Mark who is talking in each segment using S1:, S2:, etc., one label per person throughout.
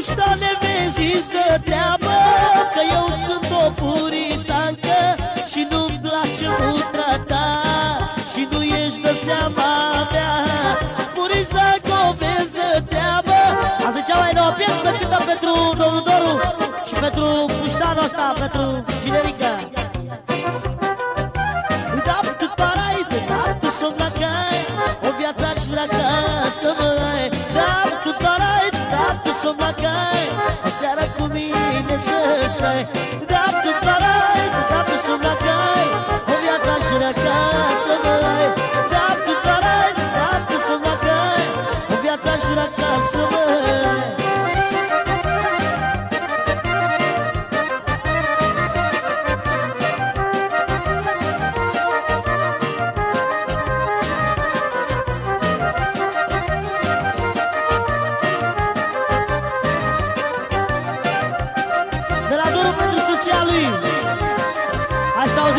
S1: nu sta nevezi de treabă Că eu sunt o purisancă Și nu-mi place utra ta Și nu ești de seama mea. Purisancă o vezi de treabă Azi zicea mai nouă piesă cântă pentru domnul Doru Și pentru puștanul ăsta, pentru generică Da, tu parai, da, tu somnacai O viață aș vrea ca să văd tu să o bacai Seara cu mine să stai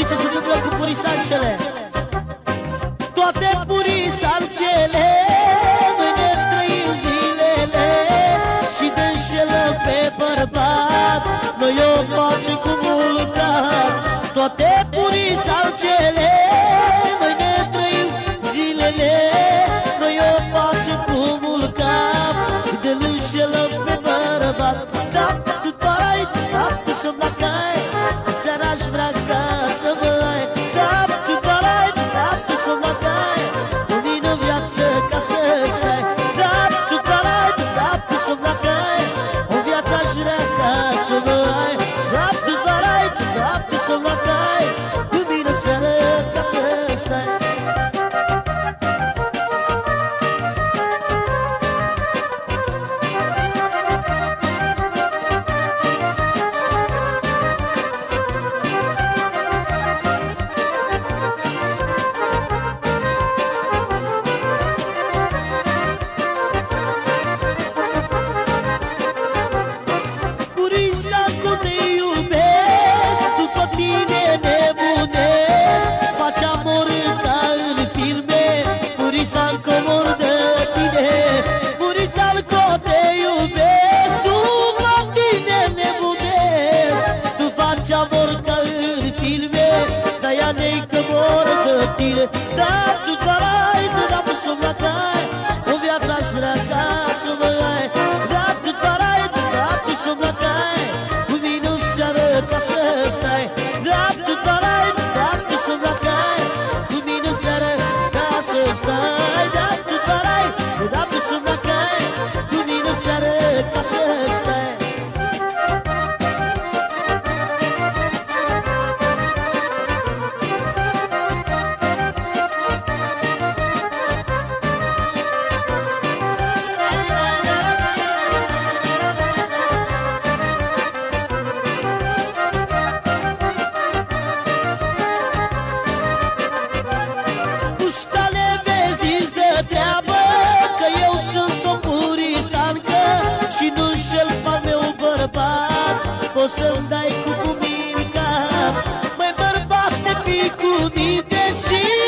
S1: Ui ce se întâmplă cu purisancele Toate purisancele Noi ne trăim zilele Și de înșelăm pe bărbat. Noi o facem cu vulcan Toate purisancele Noi ne trăim zilele. Noi o facem cu vulcan De înșelăm pe bărbat. Shrek, Shrek, Shrek, Shrek, Shrek, Shrek, partir de tu. poți să-mi dai cu cuminca Mai bărbate fi cu minte și